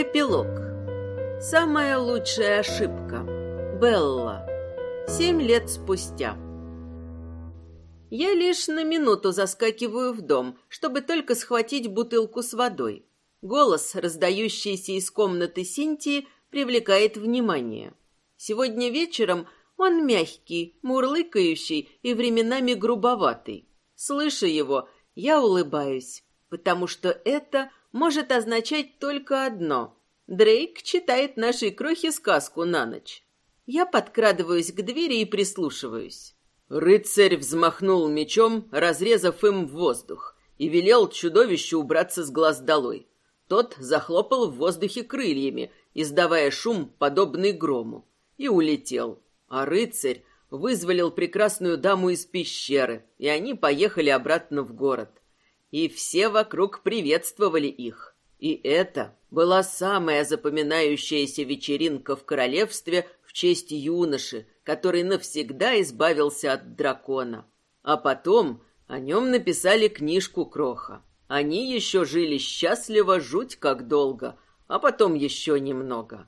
Эпилог. Самая лучшая ошибка. Белла. Семь лет спустя. Я лишь на минуту заскакиваю в дом, чтобы только схватить бутылку с водой. Голос, раздающийся из комнаты Синтии, привлекает внимание. Сегодня вечером он мягкий, мурлыкающий и временами грубоватый. Слыша его, я улыбаюсь, потому что это может означать только одно. Дрейк читает нашей крохе сказку на ночь. Я подкрадываюсь к двери и прислушиваюсь. Рыцарь взмахнул мечом, разрезав им воздух, и велел чудовищу убраться с глаз долой. Тот захлопал в воздухе крыльями, издавая шум, подобный грому, и улетел. А рыцарь вызволил прекрасную даму из пещеры, и они поехали обратно в город и все вокруг приветствовали их. И это была самая запоминающаяся вечеринка в королевстве в честь юноши, который навсегда избавился от дракона. А потом о нем написали книжку Кроха. Они еще жили счастливо жуть как долго, а потом еще немного.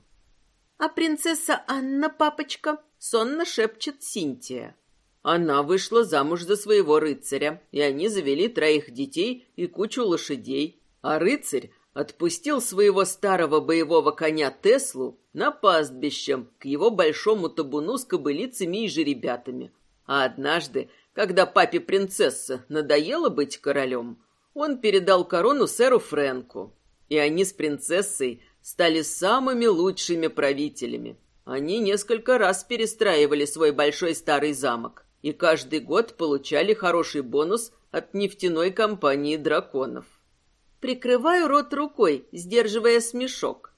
«А принцесса Анна, папочка?» — сонно шепчет Синтия. Она вышла замуж за своего рыцаря, и они завели троих детей и кучу лошадей. А рыцарь отпустил своего старого боевого коня Теслу на пастбище к его большому табуну с кобылицами и жеребятами. А однажды, когда папе принцесса надоело быть королем, он передал корону сэру Фрэнку. И они с принцессой стали самыми лучшими правителями. Они несколько раз перестраивали свой большой старый замок и каждый год получали хороший бонус от нефтяной компании драконов. Прикрываю рот рукой, сдерживая смешок.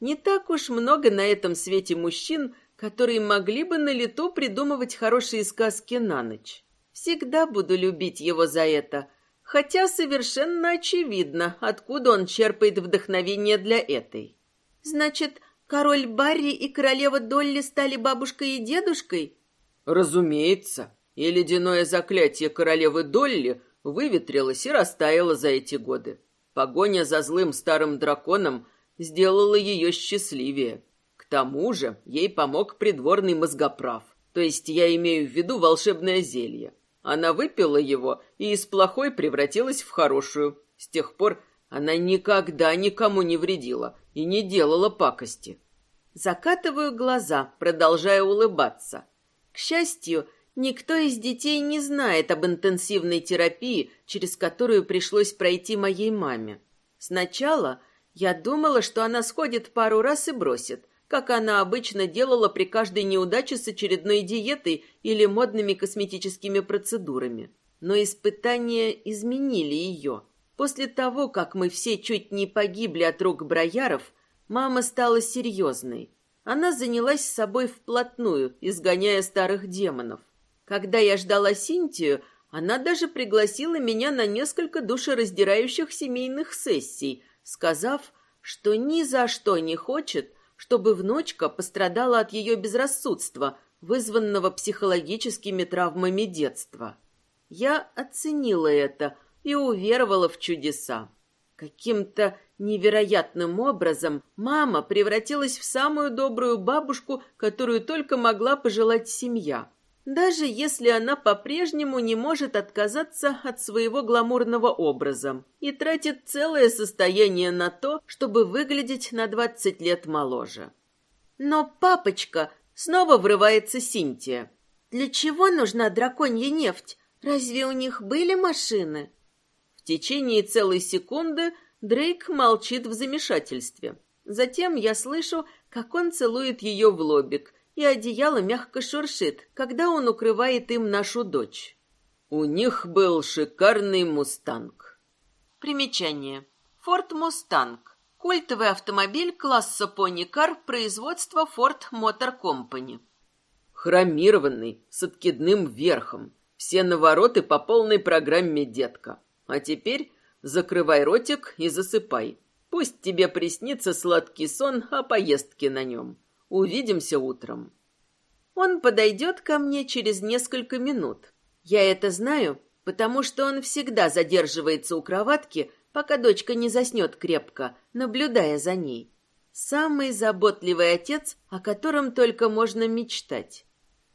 Не так уж много на этом свете мужчин, которые могли бы на лету придумывать хорошие сказки на ночь. Всегда буду любить его за это, хотя совершенно очевидно, откуда он черпает вдохновение для этой. Значит, король Барри и королева Долли стали бабушкой и дедушкой? Разумеется, и ледяное заклятие королевы Долли выветрилось и растаяло за эти годы. Погоня за злым старым драконом сделала ее счастливее. К тому же ей помог придворный мозгоправ, то есть я имею в виду волшебное зелье. Она выпила его и из плохой превратилась в хорошую. С тех пор она никогда никому не вредила и не делала пакости. Закатываю глаза, продолжая улыбаться. К счастью, никто из детей не знает об интенсивной терапии, через которую пришлось пройти моей маме. Сначала я думала, что она сходит пару раз и бросит, как она обычно делала при каждой неудаче с очередной диетой или модными косметическими процедурами. Но испытания изменили ее. После того, как мы все чуть не погибли от рук брояров, мама стала серьезной. Она занялась собой вплотную, изгоняя старых демонов. Когда я ждала Синтию, она даже пригласила меня на несколько душераздирающих семейных сессий, сказав, что ни за что не хочет, чтобы внучка пострадала от ее безрассудства, вызванного психологическими травмами детства. Я оценила это и уверовала в чудеса. Каким-то Невероятным образом мама превратилась в самую добрую бабушку, которую только могла пожелать семья. Даже если она по-прежнему не может отказаться от своего гламурного образа и тратит целое состояние на то, чтобы выглядеть на двадцать лет моложе. Но папочка снова врывается Синтия. Для чего нужна драконья нефть? Разве у них были машины? В течение целой секунды Дрейк молчит в замешательстве. Затем я слышу, как он целует ее в лобик, и одеяло мягко шуршит, когда он укрывает им нашу дочь. У них был шикарный «Мустанг». Примечание. «Форд Мустанг» — культовый автомобиль класса пони-кар производства Ford Motor Company. Хромированный, с откидным верхом. Все навороты по полной программе, детка. А теперь Закрывай ротик и засыпай. Пусть тебе приснится сладкий сон о поездке на нем. Увидимся утром. Он подойдет ко мне через несколько минут. Я это знаю, потому что он всегда задерживается у кроватки, пока дочка не заснет крепко, наблюдая за ней. Самый заботливый отец, о котором только можно мечтать.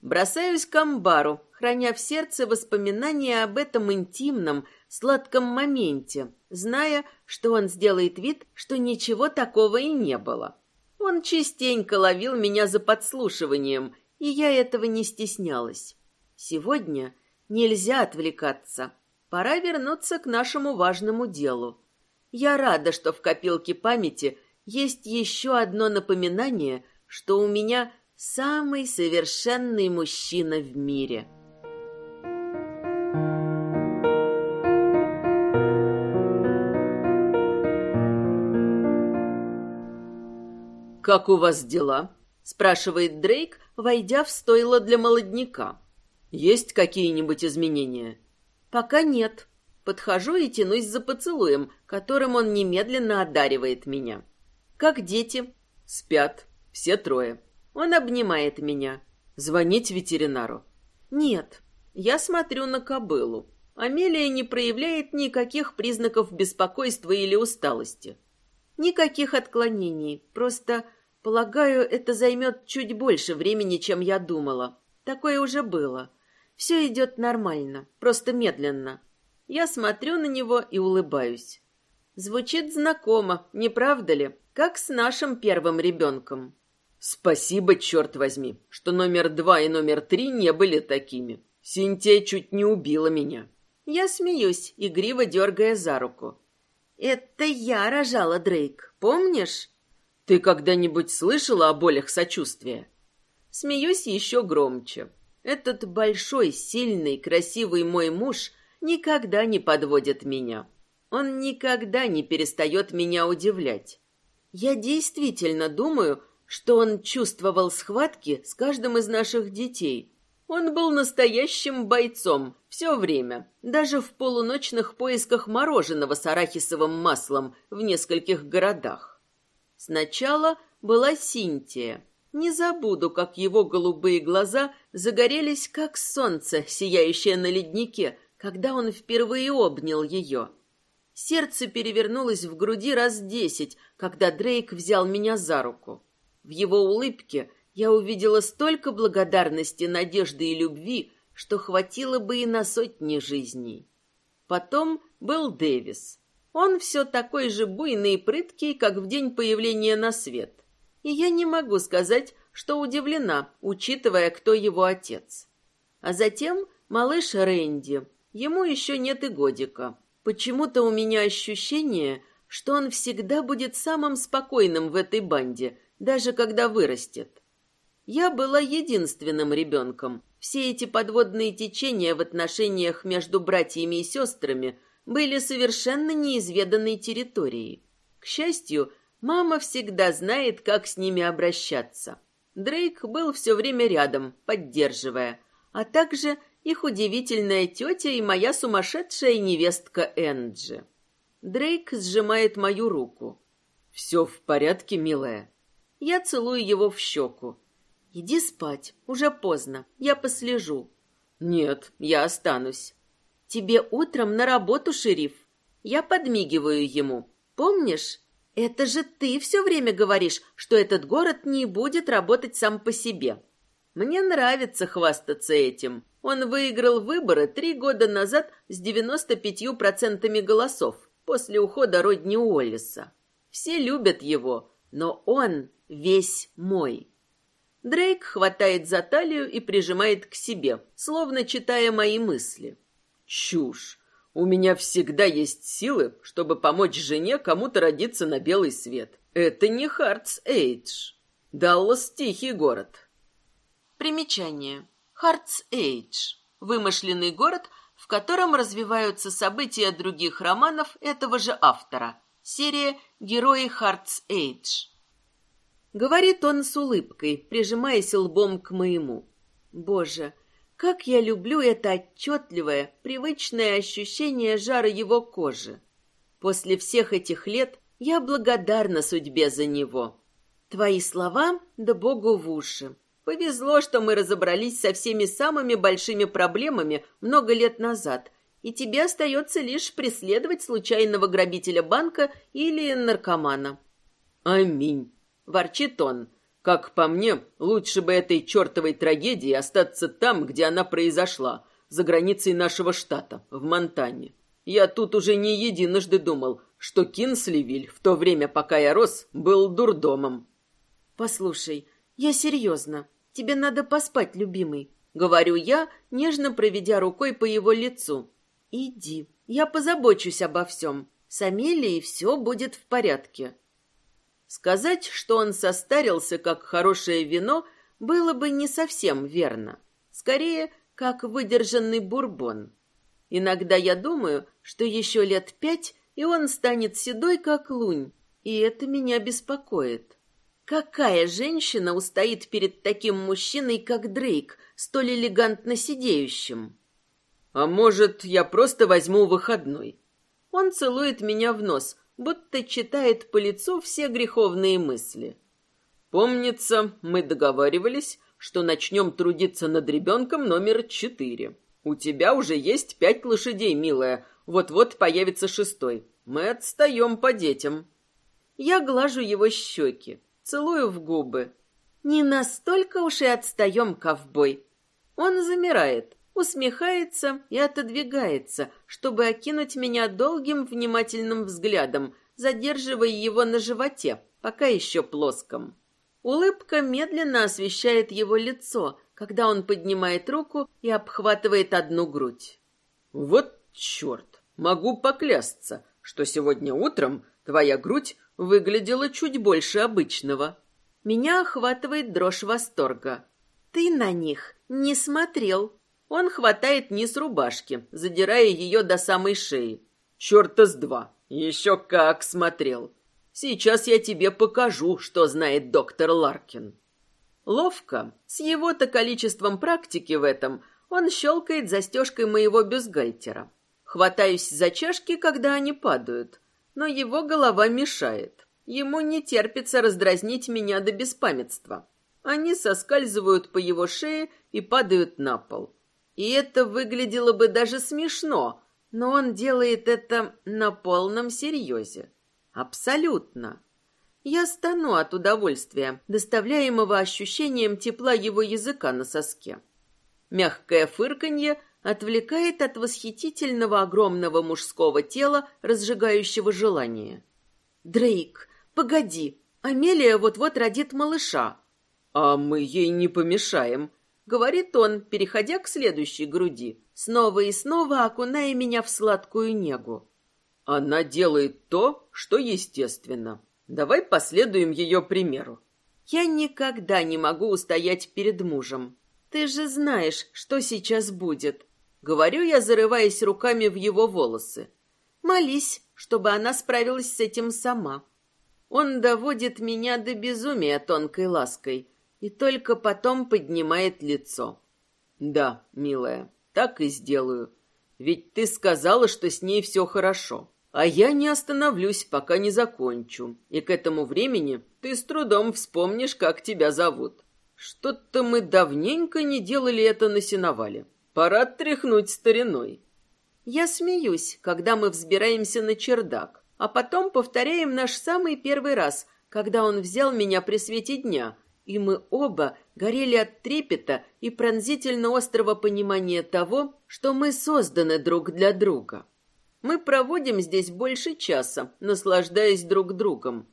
Бросаюсь к амбару, храня в сердце воспоминания об этом интимном, сладком моменте, зная, что он сделает вид, что ничего такого и не было. Он частенько ловил меня за подслушиванием, и я этого не стеснялась. Сегодня нельзя отвлекаться. Пора вернуться к нашему важному делу. Я рада, что в копилке памяти есть еще одно напоминание, что у меня самый совершенный мужчина в мире. «Как у вас дела?» — спрашивает Дрейк, войдя в стойло для молодняка. «Есть какие-нибудь изменения?» «Пока нет», Подхожу и тянусь за поцелуем, которым он немедленно одаривает меня. Как дети. Спят. Все трое. Он обнимает меня. Звонить ветеринару. Нет. Я смотрю на кобылу. Амелия не проявляет никаких признаков беспокойства или усталости. Никаких отклонений. Просто, полагаю, это займет чуть больше времени, чем я думала. Такое уже было. Все идет нормально, просто медленно. Я смотрю на него и улыбаюсь. Звучит знакомо, не правда ли? Как с нашим первым ребенком. Спасибо, черт возьми, что номер два и номер три не были такими. Синтия чуть не убила меня. Я смеюсь, игриво дергая за руку. Это я рожала, Дрейк, помнишь? Ты когда-нибудь слышала о болях сочувствия? Смеюсь еще громче. Этот большой, сильный, красивый мой муж — никогда не подводит меня. Он никогда не перестает меня удивлять. Я действительно думаю, что он чувствовал схватки с каждым из наших детей. Он был настоящим бойцом все время, даже в полуночных поисках мороженого с арахисовым маслом в нескольких городах. Сначала была Синтия. Не забуду, как его голубые глаза загорелись, как солнце, сияющее на леднике, когда он впервые обнял ее. Сердце перевернулось в груди раз десять, когда Дрейк взял меня за руку. В его улыбке я увидела столько благодарности, надежды и любви, что хватило бы и на сотни жизней. Потом был Дэвис. Он все такой же буйный и прыткий, как в день появления на свет. И я не могу сказать, что удивлена, учитывая, кто его отец. А затем малыш Рэнди, Ему еще нет и годика. Почему-то у меня ощущение, что он всегда будет самым спокойным в этой банде, даже когда вырастет. Я была единственным ребенком. Все эти подводные течения в отношениях между братьями и сестрами были совершенно неизведанной территорией. К счастью, мама всегда знает, как с ними обращаться. Дрейк был все время рядом, поддерживая, а также их удивительная тетя и моя сумасшедшая невестка Энджи. Дрейк сжимает мою руку. «Все в порядке, милая?» Я целую его в щеку. «Иди спать, уже поздно, я послежу». «Нет, я останусь». «Тебе утром на работу, шериф?» Я подмигиваю ему. «Помнишь? Это же ты все время говоришь, что этот город не будет работать сам по себе». Мне нравится хвастаться этим. Он выиграл выборы три года назад с 95% голосов после ухода Родни Уоллиса. Все любят его, но он весь мой. Дрейк хватает за талию и прижимает к себе, словно читая мои мысли. Чушь. У меня всегда есть силы, чтобы помочь жене кому-то родиться на белый свет. Это не Хартс Эйдж. Даллас — тихий город. Примечание. Хартс Эйдж – вымышленный город, в котором развиваются события других романов этого же автора. Серия «Герои Хартс Эйдж». Говорит он с улыбкой, прижимаясь лбом к моему. Боже, как я люблю это отчетливое, привычное ощущение жара его кожи. После всех этих лет я благодарна судьбе за него. Твои слова да Богу в уши. Повезло, что мы разобрались со всеми самыми большими проблемами много лет назад, и тебе остается лишь преследовать случайного грабителя банка или наркомана. Аминь. ворчит он. Как по мне, лучше бы этой чертовой трагедии остаться там, где она произошла, за границей нашего штата, в Монтане. Я тут уже не единожды думал, что Кинсливиль в то время, пока я рос, был дурдомом. «Послушай, я серьезно. Тебе надо поспать, любимый», — говорю я, нежно проведя рукой по его лицу. «Иди, я позабочусь обо всем. С Амелией все будет в порядке». Сказать, что он состарился, как хорошее вино, было бы не совсем верно. Скорее, как выдержанный бурбон. Иногда я думаю, что еще лет пять, и он станет седой, как лунь, и это меня беспокоит. Какая женщина устоит перед таким мужчиной, как Дрейк, столь элегантно сидеющим? А может, я просто возьму выходной? Он целует меня в нос, будто читает по лицу все греховные мысли. Помнится, мы договаривались, что начнем трудиться над ребенком номер четыре. У тебя уже есть пять лошадей, милая. Вот-вот появится шестой. Мы отстаем по детям. Я глажу его щеки, целую в губы. Не настолько уж и отстаем, ковбой. Он замирает, усмехается и отодвигается, чтобы окинуть меня долгим внимательным взглядом, задерживая его на животе, пока еще плоском. Улыбка медленно освещает его лицо, когда он поднимает руку и обхватывает одну грудь. «Вот черт! Могу поклясться, что сегодня утром твоя грудь выглядела чуть больше обычного». Меня охватывает дрожь восторга. «Ты на них не смотрел!» Он хватает низ рубашки, задирая ее до самой шеи. «Черта с два! Еще как смотрел! Сейчас я тебе покажу, что знает доктор Ларкин». Ловко, с его-то количеством практики в этом, он щелкает застежкой моего бюстгальтера. Хватаюсь за чашки, когда они падают, но его голова мешает. Ему не терпится раздразнить меня до беспамятства. Они соскальзывают по его шее и падают на пол. И это выглядело бы даже смешно, но он делает это на полном серьезе. Абсолютно. Я стану от удовольствия, доставляемого ощущением тепла его языка на соске. Мягкое фырканье отвлекает от восхитительного огромного мужского тела, разжигающего желание. «Дрейк, погоди, Амелия вот-вот родит малыша». «А мы ей не помешаем», — говорит он, переходя к следующей груди, снова и снова окуная меня в сладкую негу. Она делает то, что естественно. Давай последуем ее примеру. Я никогда не могу устоять перед мужем. Ты же знаешь, что сейчас будет. Говорю я, зарываясь руками в его волосы. Молись, чтобы она справилась с этим сама. Он доводит меня до безумия тонкой лаской и только потом поднимает лицо. Да, милая, так и сделаю. Ведь ты сказала, что с ней все хорошо. А я не остановлюсь, пока не закончу. И к этому времени ты с трудом вспомнишь, как тебя зовут. Что-то мы давненько не делали это на сеновале. Пора тряхнуть стариной. Я смеюсь, когда мы взбираемся на чердак, а потом повторяем наш самый первый раз, когда он взял меня при свете дня, и мы оба горели от трепета и пронзительно острого понимания того, что мы созданы друг для друга. Мы проводим здесь больше часа, наслаждаясь друг другом.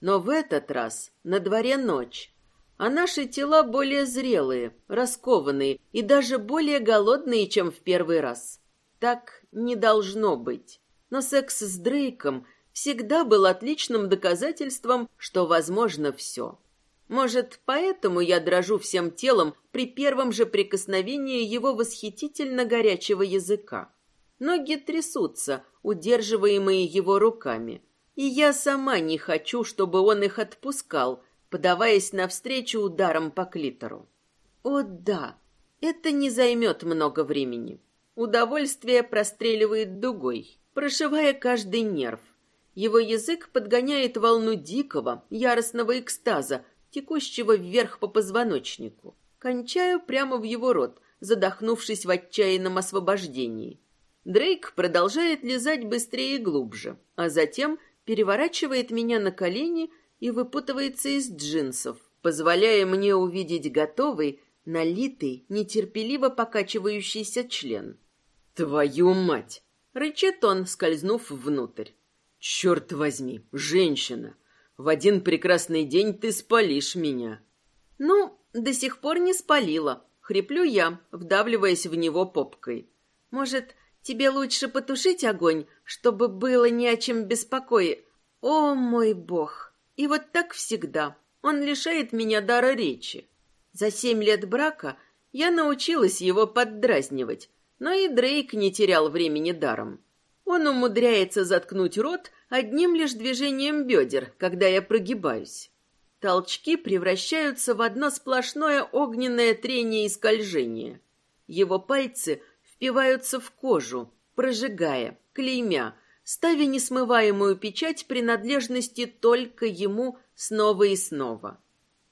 Но в этот раз на дворе ночь, а наши тела более зрелые, раскованные и даже более голодные, чем в первый раз. Так не должно быть. Но секс с Дрейком всегда был отличным доказательством, что возможно все. Может, поэтому я дрожу всем телом при первом же прикосновении его восхитительно горячего языка. Ноги трясутся, удерживаемые его руками. И я сама не хочу, чтобы он их отпускал, подаваясь навстречу ударом по клитору. О да, это не займет много времени. Удовольствие простреливает дугой, прошивая каждый нерв. Его язык подгоняет волну дикого, яростного экстаза, текущего вверх по позвоночнику. Кончаю прямо в его рот, задохнувшись в отчаянном освобождении. Дрейк продолжает лизать быстрее и глубже, а затем переворачивает меня на колени и выпутывается из джинсов, позволяя мне увидеть готовый, налитый, нетерпеливо покачивающийся член. «Твою мать!» — рычит он, скользнув внутрь. «Черт возьми, женщина! В один прекрасный день ты спалишь меня!» «Ну, до сих пор не спалила», — хриплю я, вдавливаясь в него попкой. «Может, тебе лучше потушить огонь, чтобы было не о чем беспокоить? О, мой бог! И вот так всегда. Он лишает меня дара речи. За семь лет брака я научилась его поддразнивать, но и Дрейк не терял времени даром. Он умудряется заткнуть рот одним лишь движением бедер, когда я прогибаюсь. Толчки превращаются в одно сплошное огненное трение и скольжение. Его пальцы впиваются в кожу, прожигая, клеймя, ставя несмываемую печать принадлежности только ему снова и снова.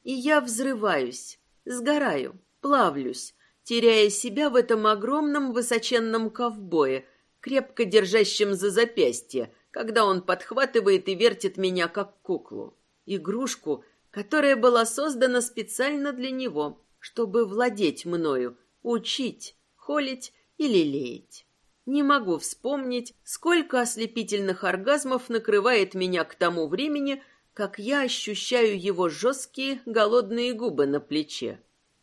И я взрываюсь, сгораю, плавлюсь, теряя себя в этом огромном высоченном ковбое, крепко держащем за запястье, когда он подхватывает и вертит меня как куклу. Игрушку, которая была создана специально для него, чтобы владеть мною, учить, холить и лелеять. Не могу вспомнить, сколько ослепительных оргазмов накрывает меня к тому времени, как я ощущаю его жесткие, голодные губы на плече.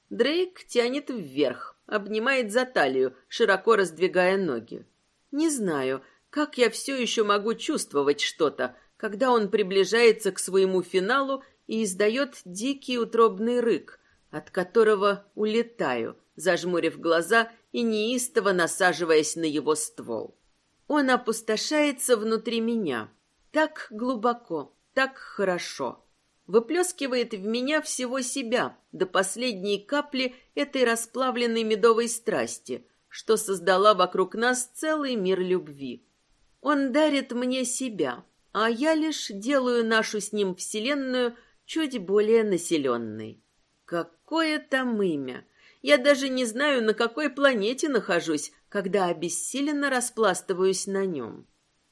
Дрейк тянет вверх, обнимает за талию, широко раздвигая ноги. Не знаю, как я все еще могу чувствовать что-то, когда он приближается к своему финалу и издает дикий утробный рык, от которого улетаю, зажмурив глаза и неистово насаживаясь на его ствол. Он опустошается внутри меня. Так глубоко, так хорошо выплескивает в меня всего себя до последней капли этой расплавленной медовой страсти, что создала вокруг нас целый мир любви. Он дарит мне себя, а я лишь делаю нашу с ним вселенную чуть более населенной. Какое там имя! Я даже не знаю, на какой планете нахожусь, когда обессиленно распластываюсь на нем.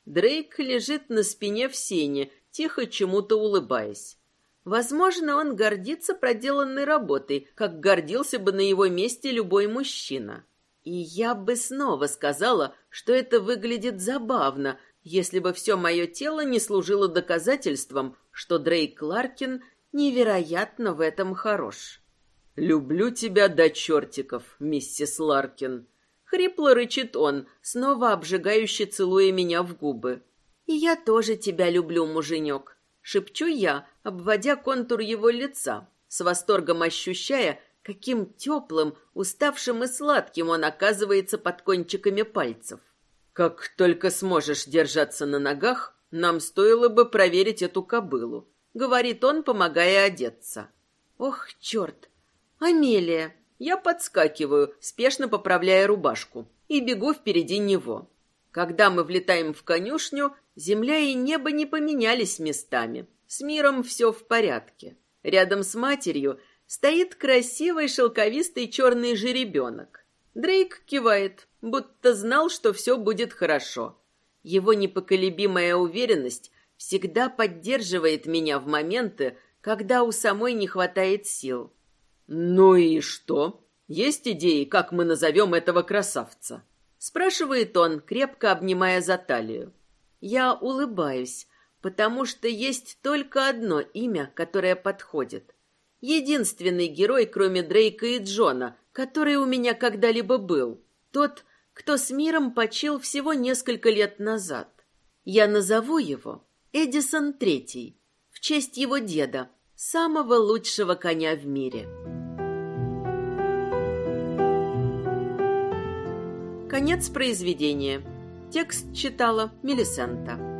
Дрейк лежит на спине в сене, тихо чему-то улыбаясь. Возможно, он гордится проделанной работой, как гордился бы на его месте любой мужчина. И я бы снова сказала, что это выглядит забавно, если бы все мое тело не служило доказательством, что Дрейк Ларкин невероятно в этом хорош. «Люблю тебя до чертиков, миссис Ларкин», — хрипло рычит он, снова обжигающе целуя меня в губы. «И я тоже тебя люблю, муженек», Шепчу я, обводя контур его лица, с восторгом ощущая, каким теплым, уставшим и сладким он оказывается под кончиками пальцев. «Как только сможешь держаться на ногах, нам стоило бы проверить эту кобылу», — говорит он, помогая одеться. «Ох, черт! Амелия!» Я подскакиваю, спешно поправляя рубашку, и бегу впереди него. Когда мы влетаем в конюшню, земля и небо не поменялись местами. С миром все в порядке. Рядом с матерью стоит красивый шелковистый черный жеребенок. Дрейк кивает, будто знал, что все будет хорошо. Его непоколебимая уверенность всегда поддерживает меня в моменты, когда у самой не хватает сил. «Ну и что? Есть идеи, как мы назовем этого красавца?» Спрашивает он, крепко обнимая за талию. Я улыбаюсь, потому что есть только одно имя, которое подходит. Единственный герой, кроме Дрейка и Джона, который у меня когда-либо был. Тот, кто с миром почил всего несколько лет назад. Я назову его Эдисон Третий, в честь его деда, самого лучшего коня в мире. Конец произведения. Текст читала Мелисента.